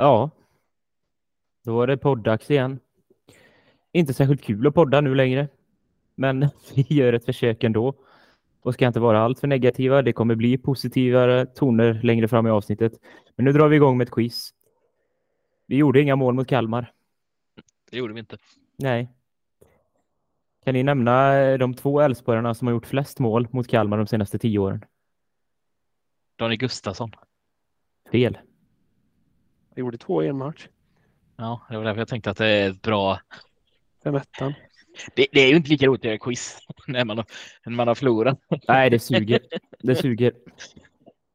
Ja. Då var det poddags igen. Inte särskilt kul att podda nu längre. Men vi gör ett försök ändå. Och ska inte vara allt för negativa. Det kommer bli positivare toner längre fram i avsnittet. Men nu drar vi igång med ett quiz. Vi gjorde inga mål mot Kalmar. Det gjorde vi inte. Nej. Kan ni nämna de två Elfsborgarna som har gjort flest mål mot Kalmar de senaste tio åren? Daniel Gustafsson. Fel. Jag gjorde två i en match. Ja, det var därför jag tänkte att det är ett bra. Fem ettan. Det, det är ju inte lika roligt att göra quiz när man, har, när man har förlorat. Nej, det suger. Det suger.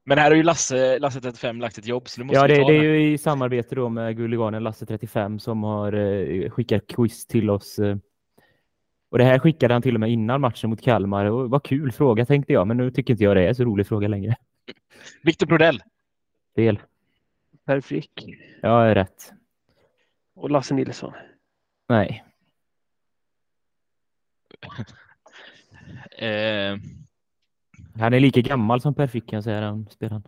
Men här har ju Lasse, Lasse 35 lagt ett jobb så nu måste Ja, det, ta det är ju i samarbete då med Gulliganen Lasse 35 som har eh, skickat quiz till oss. Eh. Och det här skickade han till och med innan matchen mot Kalmar. Och vad kul fråga tänkte jag, men nu tycker inte jag det är så rolig fråga längre. Viktor Brodell. Fel. Per Frick. Ja, är rätt. Och Lasse Nilsson. Nej. Eh, Han är lika gammal som Per Frick kan jag säga, den spelaren.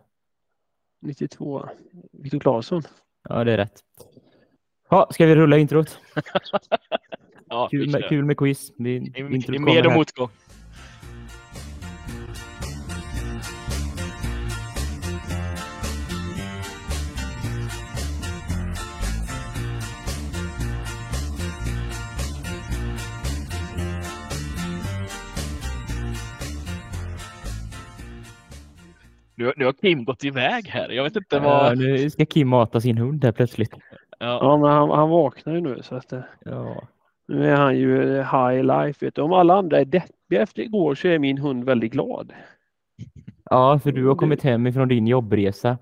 92. Viktor Claesson. Ja, det är rätt. Ja, ska vi rulla introt? ja, Kul med, kul med quiz. Vi, kommer med och här. motgång. Nu, nu har Kim gått iväg här. Jag vet inte Ja, vad... nu ska Kim mata sin hund här plötsligt. Ja, Ja, men han, han vaknar ju nu så att eh, Ja. nu är han ju eh, high life. Vet du. Om alla andra är deppiga efter igår så är min hund väldigt glad. Ja, för du har kommit hem ifrån din jobbresa.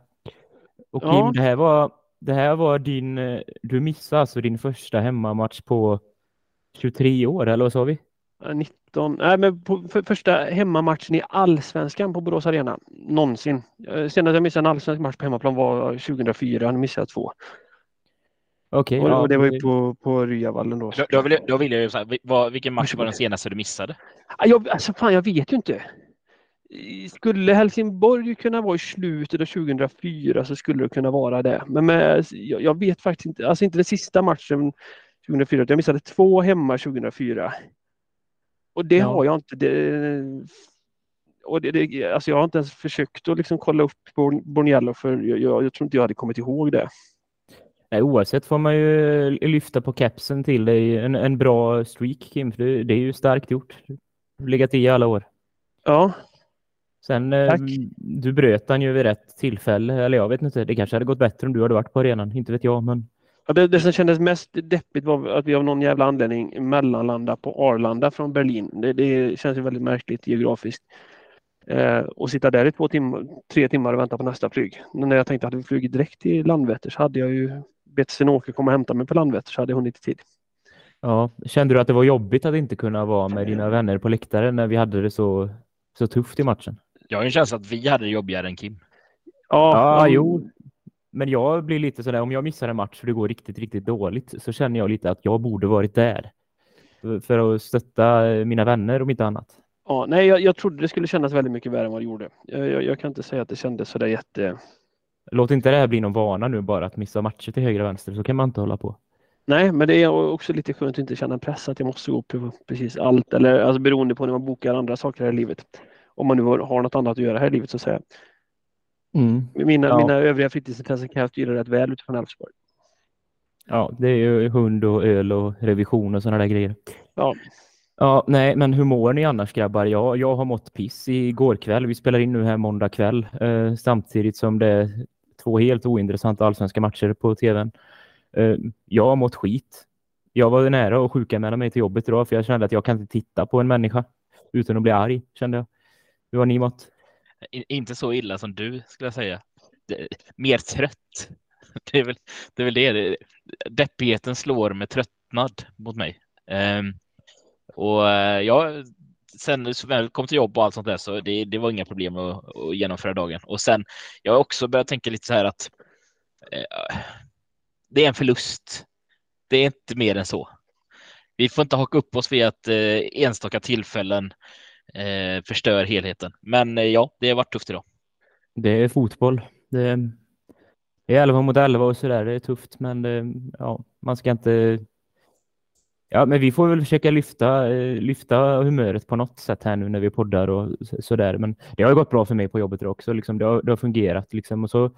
Och Kim, Ja. det här var, det här var din, eh, du missade alltså din första hemmamatch på 23 år, eller vad sa vi? Eh, 19, nej men på, för, första hemmamatchen i allsvenskan på Borås Arena någonsin. Eh, Senast jag missade en allsvensk match på hemmaplan var 2004, nu missade jag två. Okej, och, ja, det var ju på, på Ryavallen då. då, då, vill jag, då vill jag ju här, vad, vilken match var den senaste du missade? Ah, Jag, alltså fan, jag vet ju inte. Skulle Helsingborg kunna vara i slutet av 2004 så skulle det kunna vara det. Men med, jag, jag vet faktiskt inte, alltså inte den sista matchen 2004. utan Jag missade två hemma 2004. Och det Ja. har jag inte. Det, och det, det, alltså jag har inte ens försökt att liksom kolla upp Born- Borniello för jag, jag, jag tror inte jag hade kommit ihåg det. Nej, oavsett får man ju lyfta på kepsen till dig. En, en bra streak, Kim, för det, det är ju starkt gjort. Du legat i alla år. Ja, Sen, eh, Tack. du bröt han ju vid rätt tillfälle, eller jag vet inte, det kanske hade gått bättre om du hade varit på arenan, inte vet jag, men det, det som kändes mest deppigt var att vi av någon jävla anledning mellanlandade på Arlanda från Berlin. Det, det känns ju väldigt märkligt geografiskt. Eh, och sitta där i två timmar, tre timmar och vänta på nästa flyg. Men när jag tänkte att vi flugit direkt till Landvetter så hade jag ju bett Sven-Åke komma och hämta mig på Landvetter så hade jag hunnit i tid. ja, kände du att det var jobbigt att inte kunna vara med dina vänner på läktaren när vi hade det så, så tufft i matchen? Jag har en känsla att vi hade det jobbigare än Kim. Ja, men- jo. Men jag blir lite sådär, om jag missar en match och det går riktigt, riktigt dåligt så känner jag lite att jag borde varit där. För att stötta mina vänner om inte annat. Ja, nej, jag, jag trodde det skulle kännas väldigt mycket värre än vad det gjorde. Jag, jag, jag kan inte säga att det kändes sådär jätte... Låt inte det här bli någon vana nu bara att missa matcher till höger och vänster, så kan man inte hålla på. Nej, men det är också lite skönt att inte känna press att jag måste gå på precis allt. Eller alltså beroende på när man bokar andra saker här i livet. Om man nu har har något annat att göra här i livet så att säga. Mina, Ja. mina övriga fritidsintressen kan jag styra rätt väl utifrån Elfsborg. Ja, det är ju hund och öl och revision och sådana där grejer. Ja. Ja, nej, men hur mår ni annars grabbar? Jag, jag har mått piss igår kväll. Vi spelar in nu här måndag kväll eh, samtidigt som det är två helt ointressanta allsvenska matcher på tvn. Eh, jag har mått skit. Jag var nära att sjukanmäla mig till jobbet idag för jag kände att jag kan inte titta på en människa utan att bli arg, kände jag. Hur har ni mått? Inte så illa som du skulle jag säga. Mer trött. Det är väl det. Är väl det. Deppigheten slår med tröttnad mot mig. Ehm, och eh, ja, jag, sen när jag kom till jobb och allt sånt där så det, det var inga problem att, att genomföra dagen. Och sen jag har också börjat tänka lite så här att eh, det är en förlust. Det är inte mer än så. Vi får inte haka upp oss vid att eh, enstaka tillfällen eh, förstör helheten. Men eh, ja, det har varit tufft idag. Det är fotboll. Det, Det är 11 mot 11 och sådär. Det är tufft, men det, ja, man ska inte... Ja, men vi får väl försöka lyfta, eh, lyfta humöret på något sätt här nu när vi poddar och sådär. Men det har ju gått bra för mig på jobbet också. Liksom. Det, har, det har fungerat liksom. Och så,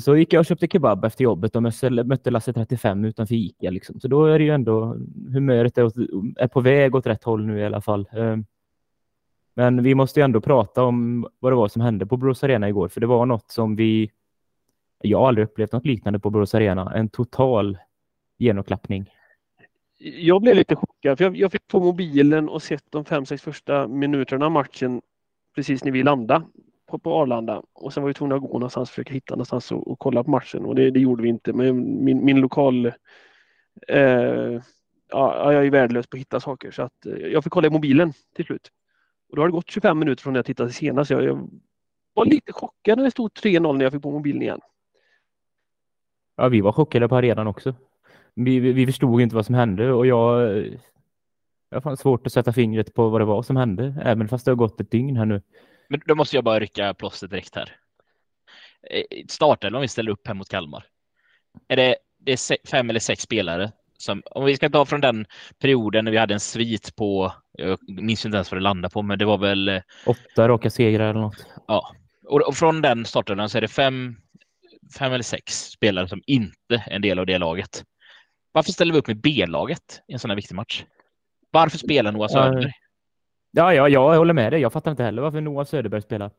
så gick jag och köpte kebab efter jobbet och mötte Lasse 35 utanför Ica. Liksom. Så då är det ju ändå humöret är, åt, är på väg åt rätt håll nu i alla fall. Ehm, men vi måste ju ändå prata om vad det var som hände på Borås Arena igår, för det var något som vi... Jag har aldrig upplevt något liknande på Borås Arena. En total genomklappning. Jag blev lite chockad, för jag, jag fick på mobilen och sett de fem, sex första minuterna av matchen precis när vi landade på, på Arlanda. Och sen var vi tvungna att gå någonstans, försöka hitta någonstans och, och kolla på matchen. Och det, det, gjorde vi inte. Men min, min lokal... Eh, ja, jag är värdelös på att hitta saker, så att eh, jag fick kolla i mobilen till slut. Och då har det gått 25 minuter från när jag tittade senast. Jag, jag var lite chockad när det stod 3-0 när jag fick på mobilen igen. Ja, vi var chockade på arenan också. Vi, vi, förstod inte vad som hände och jag... Jag har svårt att sätta fingret på vad det var som hände, även fast det har gått ett dygn här nu. Men då måste jag bara rycka plåster direkt här. Eh, Startelvan vi ställer upp här mot Kalmar. Är det, det är fem eller sex spelare som, om vi ska ta från den perioden när vi hade en svit på, jag minns inte ens vad det landade på, men det var väl... Eh, Åtta raka segrar eller något. Ja, och, från den starten så är det fem, fem eller sex spelare som inte är en del av det laget. Varför ställer vi upp med B-laget i en sån här viktig match? Varför spelar Noah Söderberg? Ja, ja, jag håller med dig. Jag fattar inte heller varför Noah Söderberg spelar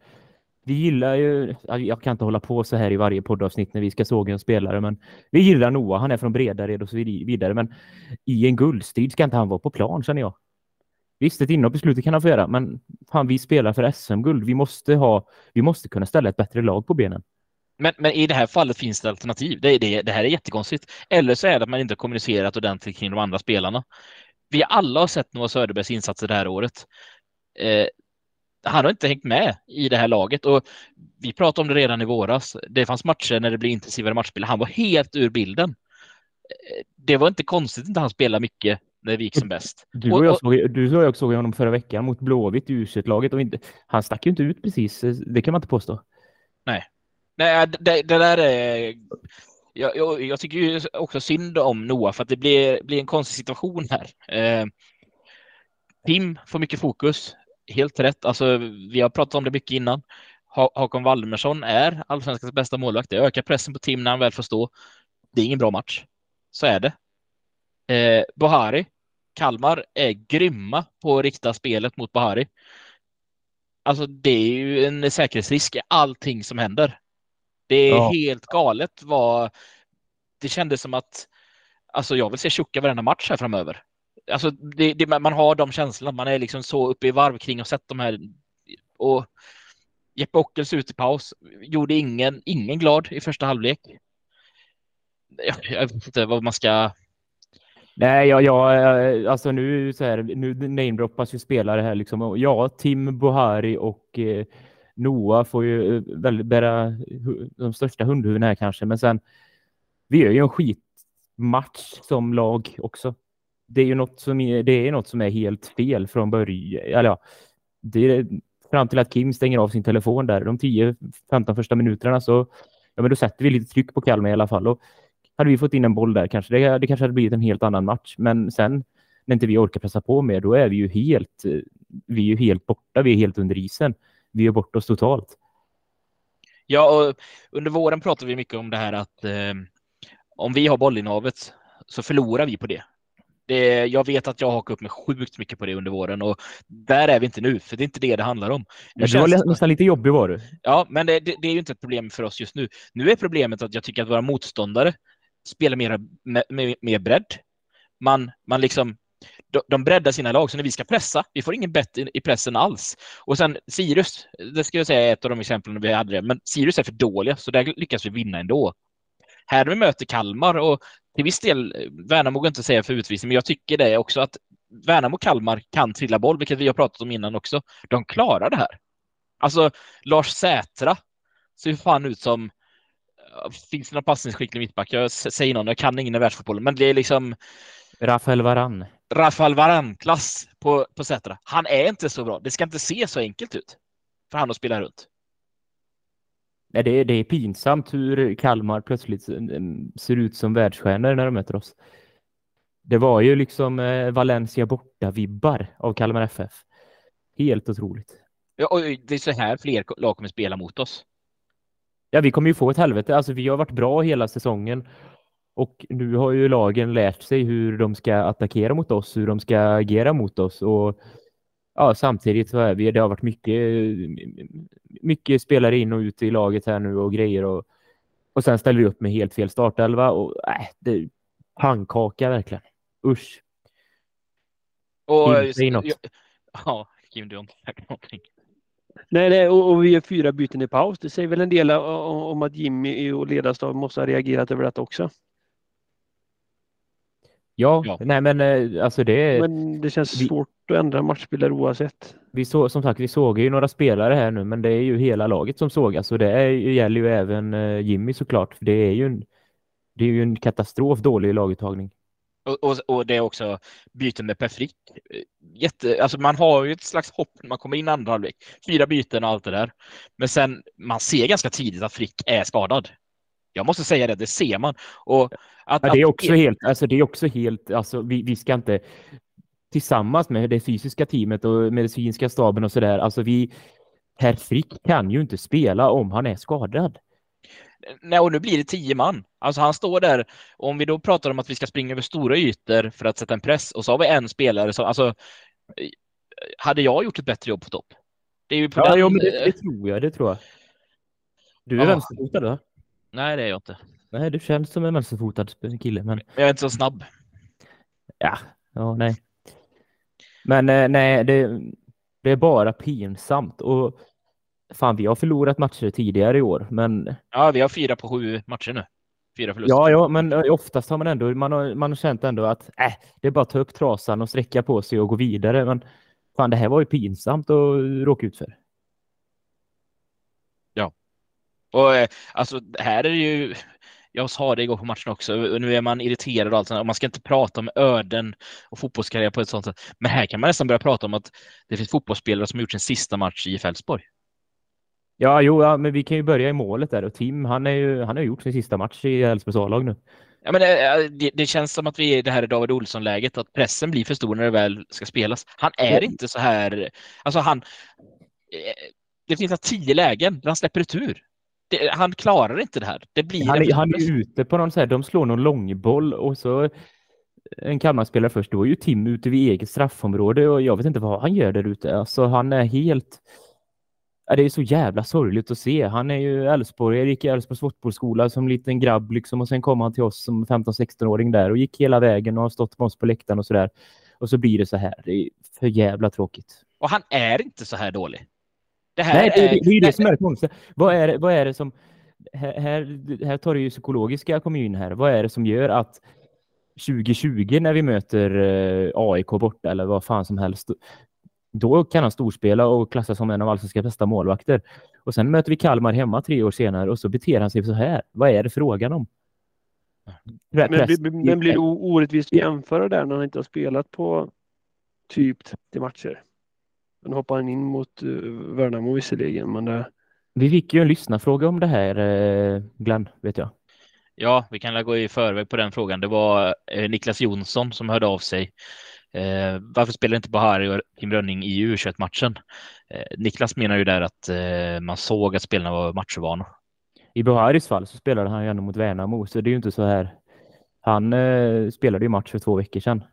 vi gillar ju, jag kan inte hålla på så här i varje poddavsnitt när vi ska såga en spelare, men vi gillar Noah. Han är från Bredared och så vidare, men i en guldstrid ska inte han vara på plan känner jag. Visst, ett inhopp i slutet kan han få göra, men fan, vi spelar för SM-guld. Vi måste ha, vi måste kunna ställa ett bättre lag på benen. Men, men i det här fallet finns det alternativ. Det, det, det här är jättekonstigt. Eller så är det att man inte kommunicerat ordentligt kring de andra spelarna. Vi alla har sett Noah Söderbergs insatser det här året. Eh, han har inte hängt med i det här laget och vi pratade om det redan i våras. Det fanns matcher när det blev intensivare matchspel. Han var helt ur bilden. Eh, det var inte konstigt att han spelade mycket när det gick som bäst. Du och, jag såg, du och jag såg honom förra veckan mot Blåvitt i u laget och inte, han stack ju inte ut precis. Det kan man inte påstå. Nej, Nej det, det där är... Jag, jag, jag, tycker ju också synd om Noah för att det blir, blir en konstig situation här. Eh, Tim får mycket fokus helt rätt. Alltså, vi har pratat om det mycket innan. Hakon Valmersson är allsvenskans bästa målvakt. Det ökar pressen på Tim när han väl får stå. Det är ingen bra match. Så är det. Eh, Bohari, Kalmar är grymma på att rikta spelet mot Bohari. Alltså det är ju en säkerhetsrisk i allting som händer. Det är ja. helt galet vad det kändes som att alltså jag vill se Tjocka varenda match här framöver alltså det, det, man har de känslorna. Man är liksom så uppe i varv kring och sett de här. Och Jeppe Ockels ut i paus gjorde ingen, ingen glad i första halvlek. Jag, jag vet inte vad man ska. Nej, ja, ja, eh, alltså nu så här, nu namedroppas ju spelare här liksom. Ja, Tim Bohari och eh, Noah får ju eh, väl bära de största hundhuvudena här kanske, men sen vi gör ju en skitmatch som lag också det är ju något som är, det är något som är helt fel från början. Eller ja, det fram till att Kim stänger av sin telefon där de 10-15 första minuterna så ja, men då sätter vi lite tryck på Kalmar i alla fall. Och hade vi fått in en boll där kanske det, det kanske hade blivit en helt annan match. Men sen när inte vi orkar pressa på mer, då är vi ju helt, vi är ju helt borta. Vi är helt under isen. Vi är bort oss totalt. Ja, under våren pratade vi mycket om det här att eh, om vi har bollinnehavet så förlorar vi på det. Det, jag vet att jag hakar upp mig sjukt mycket på det under våren och där är vi inte nu, för det är inte det det handlar om. Nu du var nästan lite jobbig var du. Ja, men det, det, det, är ju inte ett problem för oss just nu. Nu är problemet att jag tycker att våra motståndare spelar mer med, med, med bredd. Man, man liksom, de, de breddar sina lag, så när vi ska pressa, vi får ingen bett i, i pressen alls. Och sen Sirius, det ska jag säga är ett av de exemplen vi hade det, men Sirius är för dåliga, så där lyckas vi vinna ändå. Här när vi möter Kalmar och till viss del, Värnamo går inte att säga för utvisning, men jag tycker det också att Värnamo-Kalmar kan trilla boll, vilket vi har pratat om innan också. De klarar det här. Alltså, Lars Sätra ser fan ut som Finns det någon passningsskicklig mittback? Jag säger någon, jag kan ingen i världsfotbollen, men det är liksom Rafael Varan. Rafael Varan-klass på, på Sätra. Han är inte så bra. Det ska inte se så enkelt ut för han att spela runt. det, det är pinsamt hur Kalmar plötsligt ser ut som världsstjärnor när de möter oss. Det var ju liksom eh, Valencia borta-vibbar av Kalmar FF. Helt otroligt. Ja, och det är så här fler lag kommer spela mot oss. Ja, vi kommer ju få ett helvete. Alltså, vi har varit bra hela säsongen och nu har ju lagen lärt sig hur de ska attackera mot oss, hur de ska agera mot oss och ja, samtidigt så är vi, det har varit mycket, mycket spelare in och ut i laget här nu och grejer och, och sen ställer vi upp med helt fel startelva och äh, det pannkaka verkligen. Usch. Och, Säg något. Ja, Kim, du har inte sagt någonting. Nej, nej och, och vi gör fyra byten i paus. Det säger väl en del om, om att Jimmy och ledarstab måste ha reagerat över detta också. Ja, Ja. nej men eh, alltså det Men det känns vi- svårt att ändra matchbilder oavsett. Vi så, som sagt, vi såg ju några spelare här nu, men det är ju hela laget som sågas och det är, gäller ju även eh, Jimmy såklart, för det är ju en, det är ju en katastrof dålig laguttagning. Och, och, och det är också byten med Per Frick. Jätte, alltså man har ju ett slags hopp när man kommer in andra halvlek. Fyra byten och allt det där. Men sen man ser ganska tidigt att Frick är skadad. Jag måste säga det, det ser man. Och att, Ja, det är att- också helt, alltså det är också helt, alltså vi, vi ska inte tillsammans med det fysiska teamet och medicinska staben och sådär, alltså vi, Per Frick kan ju inte spela om han är skadad. Nej, och nu blir det tio man. Alltså han står där. Och om vi då pratar om att vi ska springa över stora ytor för att sätta en press och så har vi en spelare som, alltså, hade jag gjort ett bättre jobb på topp? Det är ju på Ja, den, jo, men det, eh, det tror jag, det tror jag. Du är Ja. vänsterfotad va? Nej, det är jag inte. Nej, du känns som en vänsterfotad kille, men Jag är inte så snabb. Ja, ja, nej. Men eh, nej, det, det är bara pinsamt och fan, vi har förlorat matcher tidigare i år, men Ja, vi har fyra på sju matcher nu. Fyra förluster. ja, ja, men oftast har man ändå, man har, man har känt ändå att äh, det är bara att ta upp trasan och sträcka på sig och gå vidare, men fan, det här var ju pinsamt att råka ut för. Och eh, alltså, här är det ju, jag sa det igår på matchen också, nu är man irriterad och allt sånt, och man ska inte prata om öden och fotbollskarriär på ett sånt sätt. Men här kan man nästan börja prata om att det finns fotbollsspelare som har gjort sin sista match i Elfsborg. Ja, jo, ja, men vi kan ju börja i målet där och Tim, han är ju, han har gjort sin sista match i Elfsborgs A-lag nu. Ja, men det, det, det känns som att vi är det här David Olsson-läget, att pressen blir för stor när det väl ska spelas. Han är inte så här, alltså han, eh, det finns tio lägen där han släpper retur. Det, han klarar inte det här. Det blir Han är, han är ute på någon så här, de slår någon långboll och så en Kalmarspelare först, då är ju Tim ute vid eget straffområde och jag vet inte vad han gör där ute. Alltså han är helt... Ja, det är så jävla sorgligt att se. Han är ju Elfsborg, gick i Elfsborgs fotbollsskola som liten grabb liksom och sen kom han till oss som 15-16-åring där och gick hela vägen och har stått med oss på läktaren och sådär. Och så blir det så här. Det är för jävla tråkigt. Och han är inte så här dålig. Det här Nej, det, är, det, är det som är det konstiga. Vad är, vad är det som... Här, här, här tar det ju psykologiska komma in här. Vad är det som gör att 2020 när vi möter eh, AIK borta eller vad fan som helst, då kan han storspela och klassas som en av allsvenskans bästa målvakter. Och sen möter vi Kalmar hemma tre år senare och så beter han sig så här. Vad är det frågan om? Men, men blir det orättvist att jämföra där när han inte har spelat på typ 30 matcher? Nu hoppar han in mot uh, Värnamo visserligen, men det, Vi fick ju en lyssnarfråga om det här, eh, Glenn, vet jag. Ja, vi kan gå i förväg på den frågan. Det var eh, Niklas Jonsson som hörde av sig. Eh, varför spelar inte Bahari och Kim Rönning i U21-matchen? Eh, Niklas menar ju där att eh, man såg att spelarna var matchovana. I Buharis fall så spelade han ju ändå mot Värnamo, så det är ju inte så här. Han eh, spelade ju match för två veckor sedan.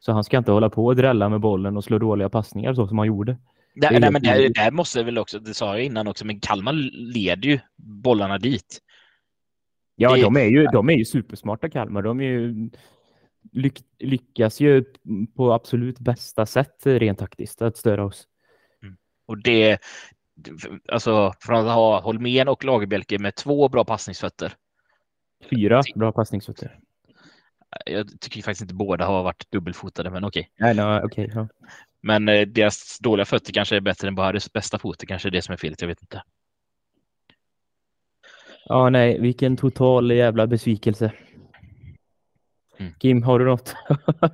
Så han ska inte hålla på och drälla med bollen och slå dåliga passningar så som han gjorde. Där, nej, helt men där, där måste väl också, det sa jag innan också, men Kalmar leder ju bollarna dit. Ja, Det- de är ju, de är ju supersmarta Kalmar. De är ju, lyck, lyckas ju på absolut bästa sätt rent taktiskt att störa oss. Och det, alltså från att ha Holmén och Lagerbielke med två bra passningsfötter. Fyra bra passningsfötter. Jag tycker faktiskt inte båda har varit dubbelfotade, men okej. Nej, nej, okej. ja. Men eh, deras dåliga fötter kanske är bättre än Baharis bästa fötter, kanske är det som är felet, jag vet inte. ja, nej, vilken total jävla besvikelse. Mm. Kim, har du något?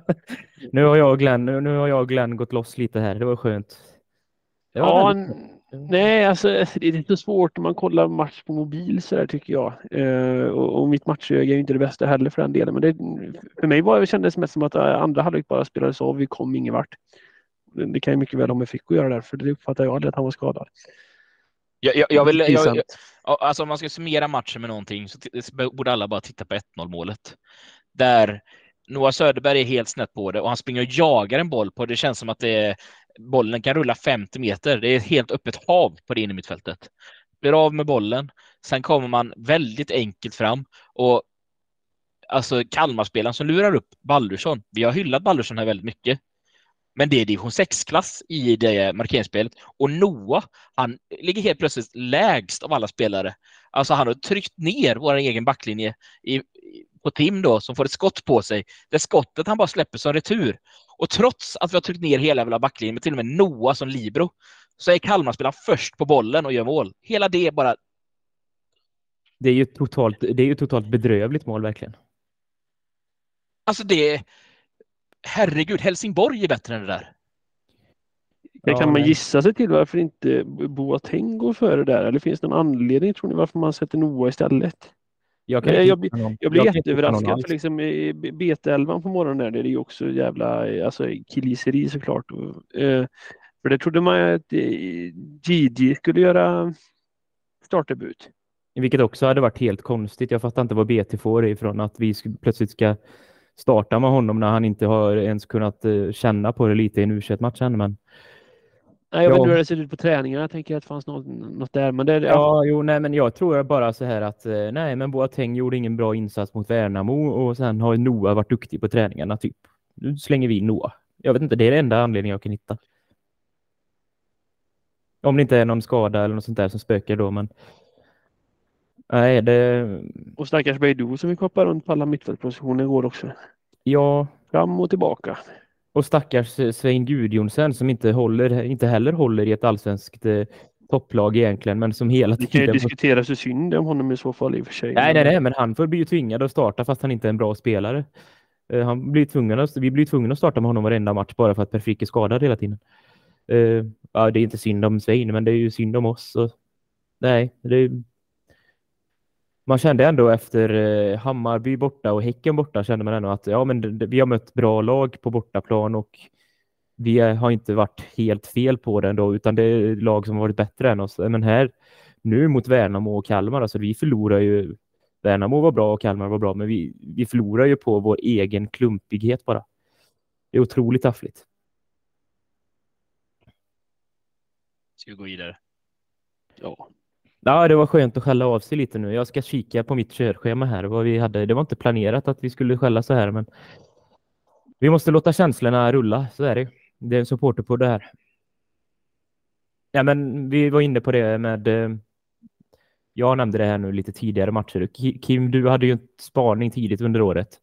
nu har jag och Glenn, nu har jag och Glenn gått loss lite här. Det var skönt. Det var ja, väldigt- Nej, alltså det är lite svårt när man kollar match på mobil så där tycker jag. Eh, och, och mitt matchöga är ju inte det bästa heller för den delen. Men det, för mig var, det kändes det mest som att eh, andra halvlek bara spelades av. Vi kom ingen vart. Det, det kan ju mycket väl ha med Ficko göra där, för det uppfattar jag aldrig att han var skadad. Jag, jag, jag vill, jag, jag, alltså om man ska summera matchen med någonting så borde alla bara titta på 1-0 målet. Där Noah Söderberg är helt snett på det och han springer och jagar en boll på det. känns som att det är, bollen kan rulla 50 meter. Det är ett helt öppet hav på det innermittfältet. Blir av med bollen. Sen kommer man väldigt enkelt fram och alltså Kalmarspelaren som lurar upp Baldursson. Vi har hyllat Baldursson här väldigt mycket. Men det är division 6-klass i det markeringsspelet. Och Noah, han ligger helt plötsligt lägst av alla spelare. Alltså han har tryckt ner vår egen backlinje i, på Tim då, som får ett skott på sig. Det skottet han bara släpper som retur. Och trots att vi har tryckt ner hela jävla backlinjen med till och med Noah som libero, så är Kalmarspelaren först på bollen och gör mål. Hela det är bara... Det är ju totalt, det är ju totalt bedrövligt mål verkligen. Alltså det... Herregud, Helsingborg är bättre än det där. Det kan man gissa sig till varför inte Boateng går före där? Eller finns det någon anledning tror ni varför man sätter Noah istället? Jag, kan jag, blir, jag blir jätteöverraskad för liksom i BT11 på morgonen där, det är ju också jävla alltså, killiseri såklart. Och, eh, för det trodde man att eh, Gigi skulle göra startdebut. Vilket också hade varit helt konstigt. Jag fattar inte vad BT får ifrån att vi plötsligt ska starta med honom när han inte har ens kunnat uh, känna på det lite i en u match än. Men Nej, jag vet inte hur det ser ut på träningarna. Jag tänker att det fanns något, något där. Men det, ja, ja, jo, nej, men jag tror bara så här att eh, nej, men Boateng gjorde ingen bra insats mot Värnamo och sen har Noah varit duktig på träningarna. Typ. Nu slänger vi in Noah. Jag vet inte, det är den enda anledningen jag kan hitta. Om det inte är någon skada eller något sånt där som spökar då, men nej, det... Och stackars Beidou som vi koppar runt på alla mittfältpositioner går också. Ja. Fram och tillbaka. Och stackars eh, Svein Gudjonsen som inte, håller, inte heller håller i ett allsvenskt eh, topplag egentligen, men som hela tiden... Det kan ju diskuteras hur synd om honom i så fall i och för sig. Nej, nej, nej, men han får bli tvingad att starta fast han inte är en bra spelare. Uh, han blir tvungen att, vi blir tvungna att starta med honom varenda match bara för att Perfik är skadad hela tiden. Uh, ja, det är inte synd om Svein, men det är ju synd om oss. Och, nej, det är, man kände ändå efter eh, Hammarby borta och Häcken borta kände man ändå att ja, men vi har mött bra lag på bortaplan och vi har inte varit helt fel på det ändå, utan det är lag som har varit bättre än oss. Men här nu mot Värnamo och Kalmar, alltså vi förlorar ju. Värnamo var bra och Kalmar var bra, men vi, vi förlorar ju på vår egen klumpighet bara. Det är otroligt taffligt. Ska vi gå vidare? Ja, Ja, det var skönt att skälla av sig lite nu. Jag ska kika på mitt körschema här. Vad vi hade. Det var inte planerat att vi skulle skälla så här, men vi måste låta känslorna rulla. Så är det. Det är en supporter på det här. Ja, men vi var inne på det med. Eh, jag nämnde det här nu lite tidigare matcher. Kim, du hade ju en spaning tidigt under året.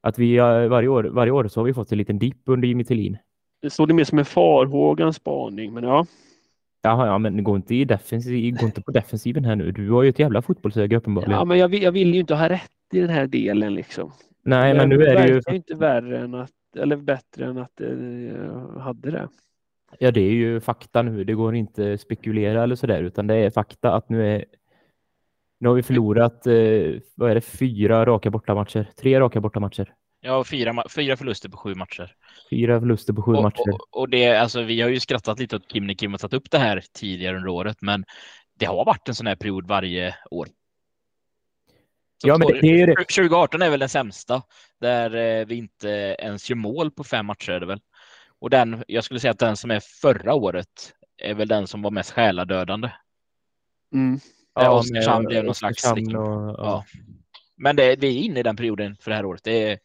Att vi eh, varje år, varje år så har vi fått en liten dipp under Jimmy Tillin. Det såg det mer som en farhåga, en spaning, men ja. Jaha, ja, men gå inte, i defensiv, gå inte på defensiven här nu. Du har ju ett jävla fotbollsöga uppenbarligen. Ja, men jag vill, jag vill ju inte ha rätt i den här delen liksom. Nej, men nu är det ju... Det inte värre än att, eller bättre än att jag eh, hade det. Ja, det är ju fakta nu. Det går inte att spekulera eller sådär, utan det är fakta att nu är nu har vi förlorat, eh, vad är det, fyra raka bortamatcher? Tre raka bortamatcher. Ja, fyra, fyra förluster på sju matcher. Fyra förluster på sju och, matcher. Och, och, det, alltså, vi har ju skrattat lite åt Kim när Kim har tagit upp det här tidigare under året, men det har varit en sån här period varje år. Så ja, men det, det är det. 2018 är väl den sämsta, där eh, vi inte ens gör mål på fem matcher är det väl. Och den, jag skulle säga att den som är förra året är väl den som var mest själadödande. Mm. Ja, Oskarshamn blev någon slags... Liksom, och, ja. Men det, vi är inne i den perioden för det här året. Det är,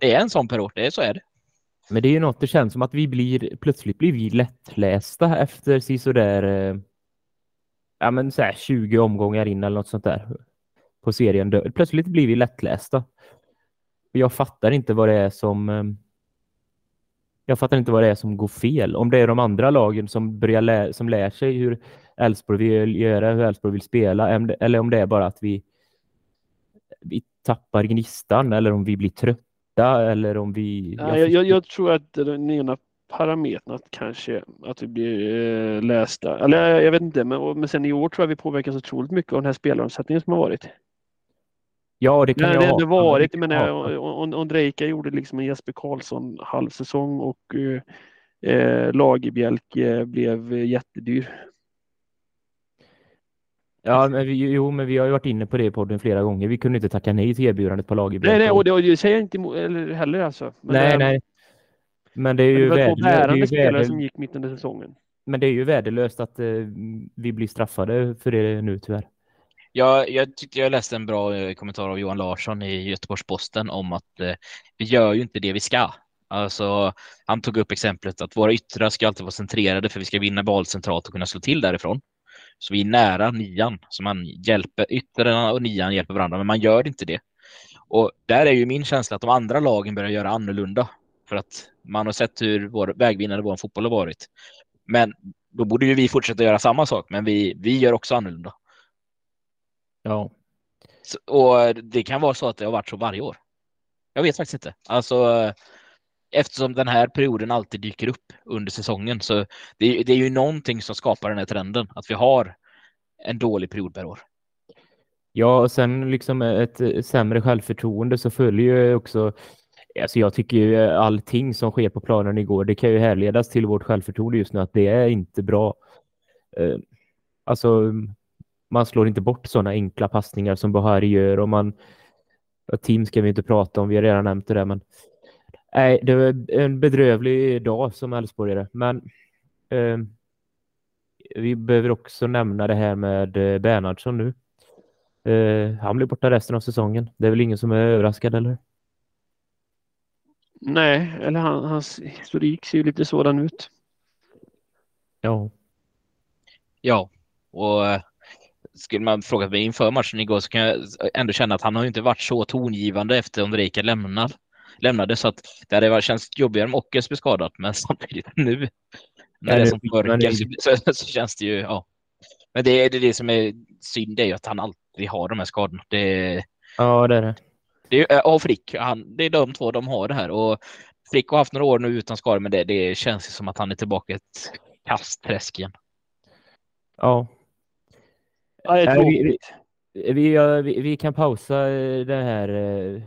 det är en sån period, det är, så är det. Men det är ju något, det känns som att vi blir, plötsligt blir vi lättlästa efter sådär, eh, ja men så 20 omgångar in eller något sånt där på serien. Plötsligt blir vi lättlästa. Jag fattar inte vad det är som eh, jag fattar inte vad det är som går fel. Om det är de andra lagen som, börjar lä som lär sig hur Elfsborg vill göra, hur Elfsborg vill spela, eller om det är bara att vi vi tappar gnistan eller om vi blir trötta eller om vi... Ja, jag, jag, jag tror att den ena parametern att kanske att vi blir eh, lästa. Eller jag, jag vet inte, men, men sen i år tror jag vi påverkas otroligt mycket av den här spelaromsättningen som har varit. Ja, det kan Nej, jag det ha. hade varit, Ja, men. Ondrejka gjorde liksom en Jesper Karlsson halvsäsong och eh, eh, Lagerbjälke blev jättedyr. Ja, men vi, jo, men vi har ju varit inne på det i podden flera gånger. Vi kunde inte tacka nej till erbjudandet på Lagerbjälke. Nej, nej, och det, och det säger jag inte emot, eller heller alltså. Men nej, det, nej. Men det är ju, det var värdelö- två det är bärande ju, spelare värdelö- som gick mitt under säsongen. men det är ju värdelöst att eh, vi blir straffade för det nu tyvärr. Jag, jag tyckte jag läste en bra eh, kommentar av Johan Larsson i Göteborgs-Posten om att eh, vi gör ju inte det vi ska. Alltså, han tog upp exemplet att våra yttrar ska alltid vara centrerade för vi ska vinna boll centralt och kunna slå till därifrån. Så vi är nära nian, så man hjälper yttrarna och nian hjälper varandra, men man gör inte det. Och där är ju min känsla att de andra lagen börjar göra annorlunda för att man har sett hur vår vägvinnande vår fotboll har varit. Men då borde ju vi fortsätta göra samma sak, men vi, vi gör också annorlunda. Ja. Så, och det kan vara så att det har varit så varje år. Jag vet faktiskt inte. Alltså, eftersom den här perioden alltid dyker upp under säsongen så det, det är ju någonting som skapar den här trenden att vi har en dålig period per år. Ja, och sen liksom ett sämre självförtroende så följer ju också Alltså jag tycker ju allting som sker på planen igår, det kan ju härledas till vårt självförtroende just nu, att det är inte bra. Eh, alltså, man slår inte bort sådana enkla passningar som Bahari gör och man... Team ska vi inte prata om, vi har redan nämnt det där, men... Nej, det var en bedrövlig dag som Elfsborgare, men... Eh, vi behöver också nämna det här med eh, Bernhardsson nu. Eh, han blir borta resten av säsongen. Det är väl ingen som är överraskad, eller? Nej, eller han, hans historik ser ju lite sådan ut. Ja. Ja, och eh, skulle man frågat mig inför matchen igår så kan jag ändå känna att han har inte varit så tongivande efter Ondrejka lämnade, lämnade så att det hade känts jobbigare om Ockels blev skadad, men samtidigt nu när det är som ju- så, så, så känns det ju, ja. Men det är det, det som är synd, det är ju att han alltid har de här skadorna. Det, ja, det är det. det är, och Frick, han, det är de två de har det här. Och Frick har haft några år nu utan skador, men det, det känns ju som att han är tillbaka i ett kastträsk igen. Ja. Ja, det är tråkigt. Vi, ja, vi, vi kan pausa eh, det här, eh, det här,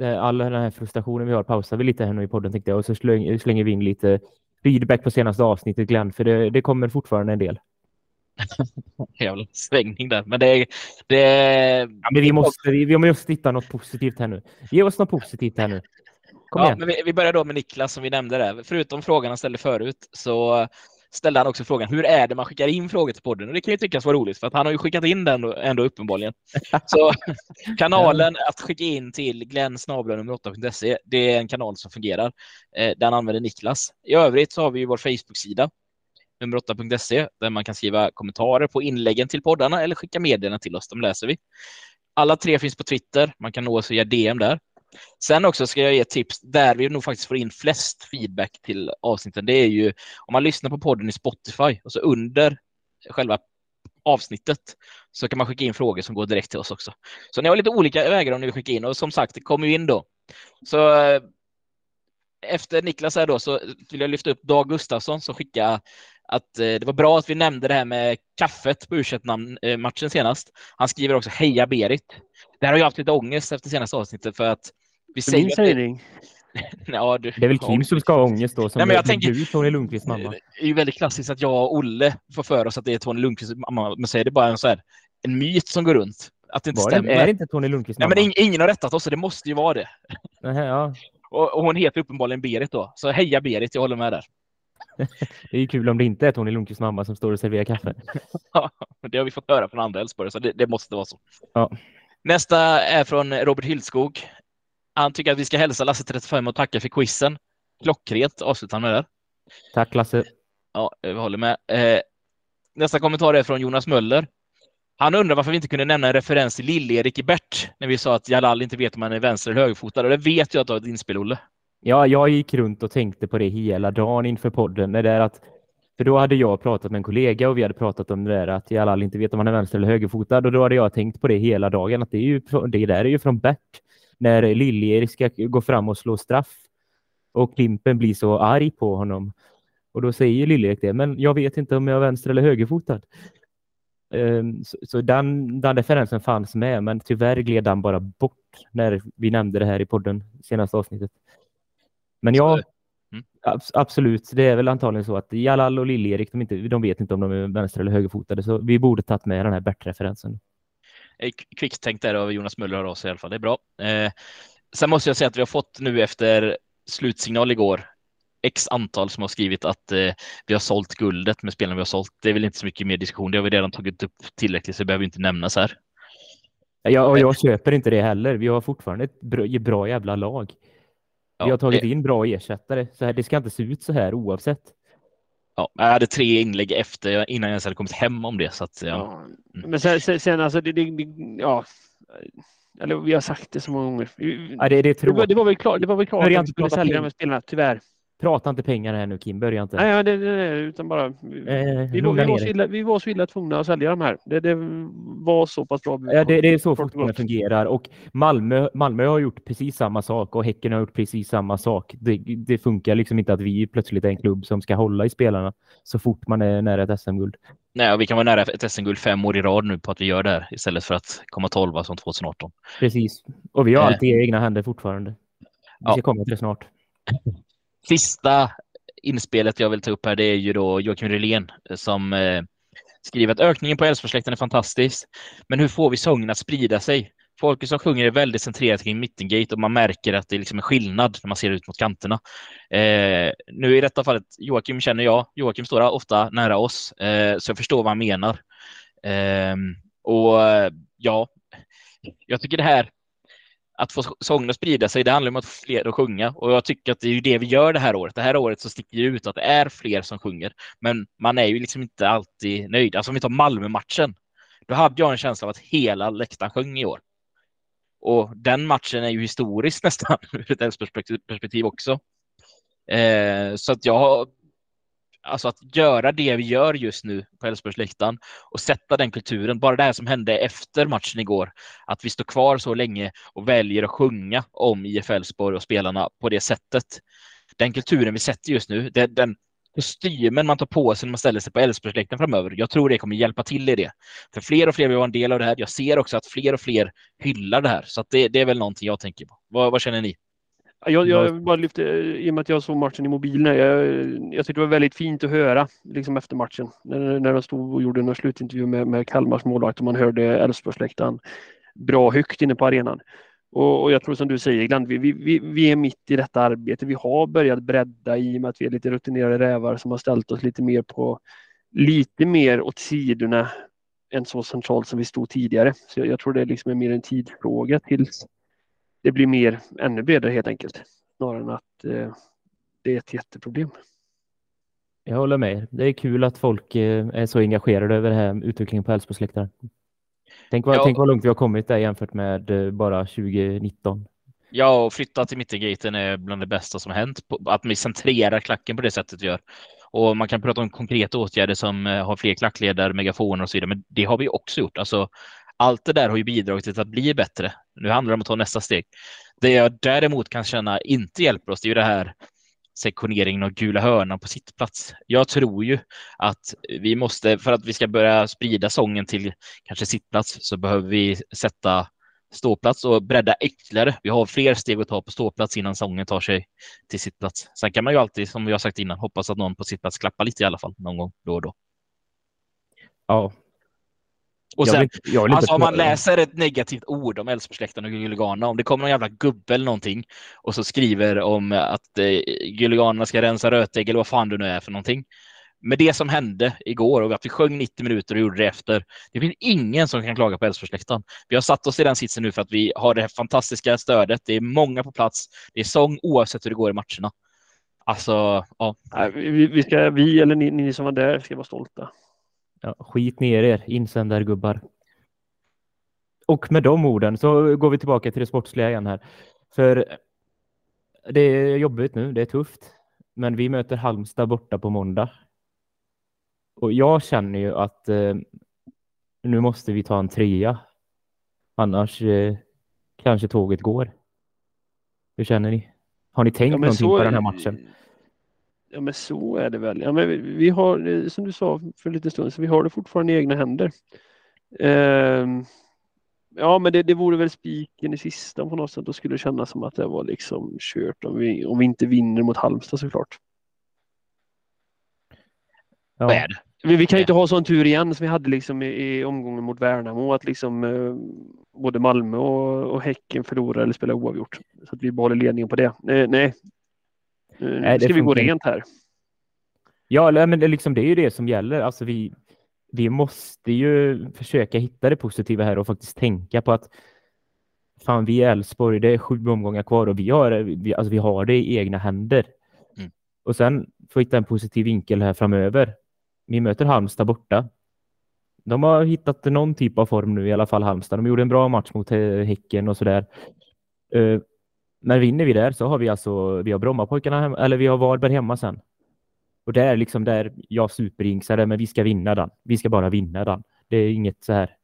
all den här frustrationen vi har, pausar vi lite här nu i podden tänkte jag och så släng, slänger vi in lite feedback på senaste avsnittet Glenn, för det, det kommer fortfarande en del. Jävla svängning där. Men det. Det, Ja, men vi måste, vi, vi måste hitta något positivt här nu. Ge oss något positivt här nu. Kom ja, igen. men vi, vi börjar då med Niklas som vi nämnde där. Förutom frågan han ställde förut så ställde han också frågan hur är det man skickar in frågor till podden? Och det kan ju tyckas vara roligt för att han har ju skickat in den ändå, ändå uppenbarligen. Så kanalen att skicka in till glensnabla 8.se, det är en kanal som fungerar. Eh, den använder Niklas. I övrigt så har vi ju vår Facebook-sida nummer 8.se där man kan skriva kommentarer på inläggen till poddarna eller skicka meddelanden till oss. De läser vi. Alla tre finns på Twitter. Man kan nå oss via DM där. Sen också ska jag ge ett tips där vi nog faktiskt får in flest feedback till avsnitten. Det är ju om man lyssnar på podden i Spotify och så under själva avsnittet så kan man skicka in frågor som går direkt till oss också. Så ni har lite olika vägar om ni vill skicka in och som sagt, det kommer ju in då. Så eh, efter Niklas här då så vill jag lyfta upp Dag Gustafsson som skickade att eh, det var bra att vi nämnde det här med kaffet på u eh, matchen senast. Han skriver också heja Berit. Där har jag haft lite ångest efter senaste avsnittet för att vi säger Min sägning. Ja, du, Det är väl Kim som ska ha ångest då, som Nej, men jag tänker- du, Tony Lundqvists mamma. Det är ju väldigt klassiskt att jag och Olle får för oss att det är Tony Lundqvists mamma, men så är det bara en, så här, en myt som går runt. Att det inte Var stämmer. det, är det inte Tony Lundqvists Nej, mamma? men ing- ingen har rättat oss, så det måste ju vara det. Nähä, ja. Och, och hon heter uppenbarligen Berit då. Så heja Berit, jag håller med där. Det är ju kul om det inte är Tony Lundqvists mamma som står och serverar kaffe. Det har vi fått höra från andra Älvsborg, så det, det måste vara så. Ja. Nästa är från Robert Hildskog. Han tycker att vi ska hälsa Lasse 35 och tacka för quizen. Klockrent avslutar han med där. Tack Lasse. Ja, vi håller med. Eh, nästa kommentar är från Jonas Möller. Han undrar varför vi inte kunde nämna en referens till Lill-Erik i Bert när vi sa att Jalal inte vet om han är vänster eller högerfotad. Och det vet jag att du har ett inspel, Olle. Ja, jag gick runt och tänkte på det hela dagen inför podden. Det där att, för då hade jag pratat med en kollega och vi hade pratat om det där att Jalal inte vet om han är vänster eller högerfotad. Och då hade jag tänkt på det hela dagen. Att det, är ju, det där är ju från Bert. När Lill-Erik ska gå fram och slå straff. Och Klimpen blir så arg på honom. Och då säger Liljek det, men jag vet inte om jag är vänster eller högerfotad. Um, så, så den, den referensen fanns med, men tyvärr gled den bara bort när vi nämnde det här i podden senaste avsnittet. Men ja, mm. ab absolut, det är väl antagligen så att Jalal och Lill-Erik, de, de vet inte om de är vänster eller högerfotade, så vi borde tagit med den här Bert-referensen. Kvicktänkt där av Jonas Möller av sig i alla fall, det är bra. Eh, sen måste jag säga att vi har fått nu efter slutsignal igår x antal som har skrivit att eh, vi har sålt guldet med spelarna vi har sålt. Det är väl inte så mycket mer diskussion. Det har vi redan tagit upp tillräckligt så det behöver inte nämnas här. Jag, och jag köper inte det heller. Vi har fortfarande ett bra, bra jävla lag. Vi har tagit in bra ersättare. Så här, det ska inte se ut så här oavsett. Ja, jag hade tre inlägg efter innan jag ens hade kommit hem om det. Så att, ja. Mm. Men sen, sen, alltså, det, det, ja, eller vi har sagt det så många gånger. Ja, det, det, det, var, det var väl klart, det var väl klart att vi skulle sälja de här spelarna, tyvärr. Prata inte pengar här nu Kim, börja inte. Nej, det, det, utan bara... Eh, vi, var, vi, var så illa, vi var så illa tvungna att sälja de här. Det, det var så pass bra. Ja, det, det är så fotbollen fungerar och Malmö, Malmö har gjort precis samma sak och Häcken har gjort precis samma sak. Det, det funkar liksom inte att vi plötsligt är en klubb som ska hålla i spelarna så fort man är nära ett SM-guld. Nej, och vi kan vara nära ett SM-guld fem år i rad nu på att vi gör det här istället för att komma tolva som 2018. Precis, och vi har eh. allt i egna händer fortfarande. Vi ska ja. komma till det snart. Sista inspelet jag vill ta upp här, det är ju då Joakim Rylén eh, som eh, skriver att ökningen på Älvsborgssläkten är fantastisk. Men hur får vi sången att sprida sig? Folket som sjunger är väldigt centrerat kring mittengate och man märker att det liksom är liksom en skillnad när man ser ut mot kanterna. Eh, nu i detta fallet, Joakim känner jag. Joakim står ofta nära oss, eh, så jag förstår vad han menar. Eh, och ja, jag tycker det här att få sången att sprida sig, det handlar om att få fler att sjunga och jag tycker att det är det vi gör det här året. Det här året så sticker det ut att det är fler som sjunger, men man är ju liksom inte alltid nöjd. Alltså om vi tar Malmö-matchen, då hade jag en känsla av att hela läktaren sjöng i år. Och den matchen är ju historisk nästan ur ett perspektiv också. Eh, så att jag alltså att göra det vi gör just nu på Älvsborgsläktaren och sätta den kulturen. Bara det här som hände efter matchen igår, att vi står kvar så länge och väljer att sjunga om IF Elfsborg och spelarna på det sättet. Den kulturen vi sätter just nu, det, den kostymen man tar på sig när man ställer sig på Älvsborgsläktaren framöver. Jag tror det kommer hjälpa till i det. För fler och fler vill vara en del av det här. Jag ser också att fler och fler hyllar det här, så det, det, är väl någonting jag tänker på. Vad, vad känner ni? Jag, jag bara lyfte, i och med att jag såg matchen i mobilen, jag, jag tyckte det var väldigt fint att höra liksom efter matchen. När, när de stod och gjorde en slutintervju med, med Kalmars målvakt och man hörde Elfsborgsläktaren bra högt inne på arenan. Och, och, jag tror som du säger Glenn, vi, vi, vi är mitt i detta arbete. Vi har börjat bredda i och med att vi är lite rutinerade rävar som har ställt oss lite mer på lite mer åt sidorna än så centralt som vi stod tidigare. Så jag, jag tror det liksom är mer en tidsfråga tills det blir mer, ännu bredare helt enkelt. Snarare än att eh, det är ett jätteproblem. Jag håller med. Det är kul att folk eh, är så engagerade över det här utvecklingen på Älvsborgsläktaren. Tänk, vad, ja. tänk vad långt vi har kommit där jämfört med eh, bara 2019. Ja, och flytta till mittengaten är bland det bästa som har hänt. Att vi centrerar klacken på det sättet vi gör. Och man kan prata om konkreta åtgärder som eh, har fler klackledare, megafoner och så vidare, men det har vi också gjort. Alltså, allt det där har ju bidragit till att bli bättre. Nu handlar det om att ta nästa steg. Det jag däremot kan känna inte hjälper oss, det är ju det här sektioneringen av gula hörnan på sittplats. Jag tror ju att vi måste, för att vi ska börja sprida sången till kanske sittplats, så behöver vi sätta ståplats och bredda ytterligare. Vi har fler steg att ta på ståplats innan sången tar sig till sittplats. Sen kan man ju alltid, som vi har sagt innan, hoppas att någon på sittplats klappar lite i alla fall någon gång då och då. Ja, och sen, jag vill, alltså om man läser ett negativt ord om Älvsborgssläkten och Gulliganerna, om det kommer någon jävla gubbe eller någonting och så skriver om att eh, Gulliganerna ska rensa rötägg eller vad fan det nu är för någonting. Med det som hände igår och att vi sjöng 90 minuter och gjorde det efter. Det finns ingen som kan klaga på Älvsborgssläkten. Vi har satt oss i den sitsen nu för att vi har det här fantastiska stödet. Det är många på plats. Det är sång oavsett hur det går i matcherna. Alltså, ja. Vi, vi, ska, vi eller ni, ni som var där ska vara stolta. Ja, skit ner er, insändargubbar. Och med de orden så går vi tillbaka till det sportsliga igen här. För det är jobbigt nu, det är tufft. Men vi möter Halmstad borta på måndag. Och jag känner ju att eh, nu måste vi ta en trea. Annars eh, kanske tåget går. Hur känner ni? Har ni tänkt Ja, någonting så- på den här matchen? Ja men så är det väl. Ja, men vi, vi har, eh, som du sa för lite stund så vi har det fortfarande i egna händer. Ehm, ja men det, det vore väl spiken i sista på något sätt. Då skulle det kännas som att det var liksom kört om vi, om vi inte vinner mot Halmstad såklart. Ja. Vad är det? Vi, vi kan ju inte ha sån tur igen som vi hade liksom i, i omgången mot Värnamo. Att liksom eh, både Malmö och, och Häcken förlorar eller spelar oavgjort. Så att vi behåller ledningen på det. Eh, nej. Eh, Nej, ska vi gå rent här? Ja, men det, är liksom, det är ju det som gäller. Alltså vi, vi måste ju försöka hitta det positiva här och faktiskt tänka på att fan, vi är Elfsborg, det är sju omgångar kvar och vi har, vi, alltså, vi har det i egna händer. Mm. Och sen få hitta en positiv vinkel här framöver. Vi möter Halmstad borta. De har hittat någon typ av form nu i alla fall Halmstad. De gjorde en bra match mot eh, Häcken och sådär. Uh, men vinner vi där så har vi alltså, vi har Brommapojkarna hemma, eller vi har Varberg hemma sen. Och det är liksom där jag superinksade, men vi ska vinna den. Vi ska bara vinna den. Det är inget så här.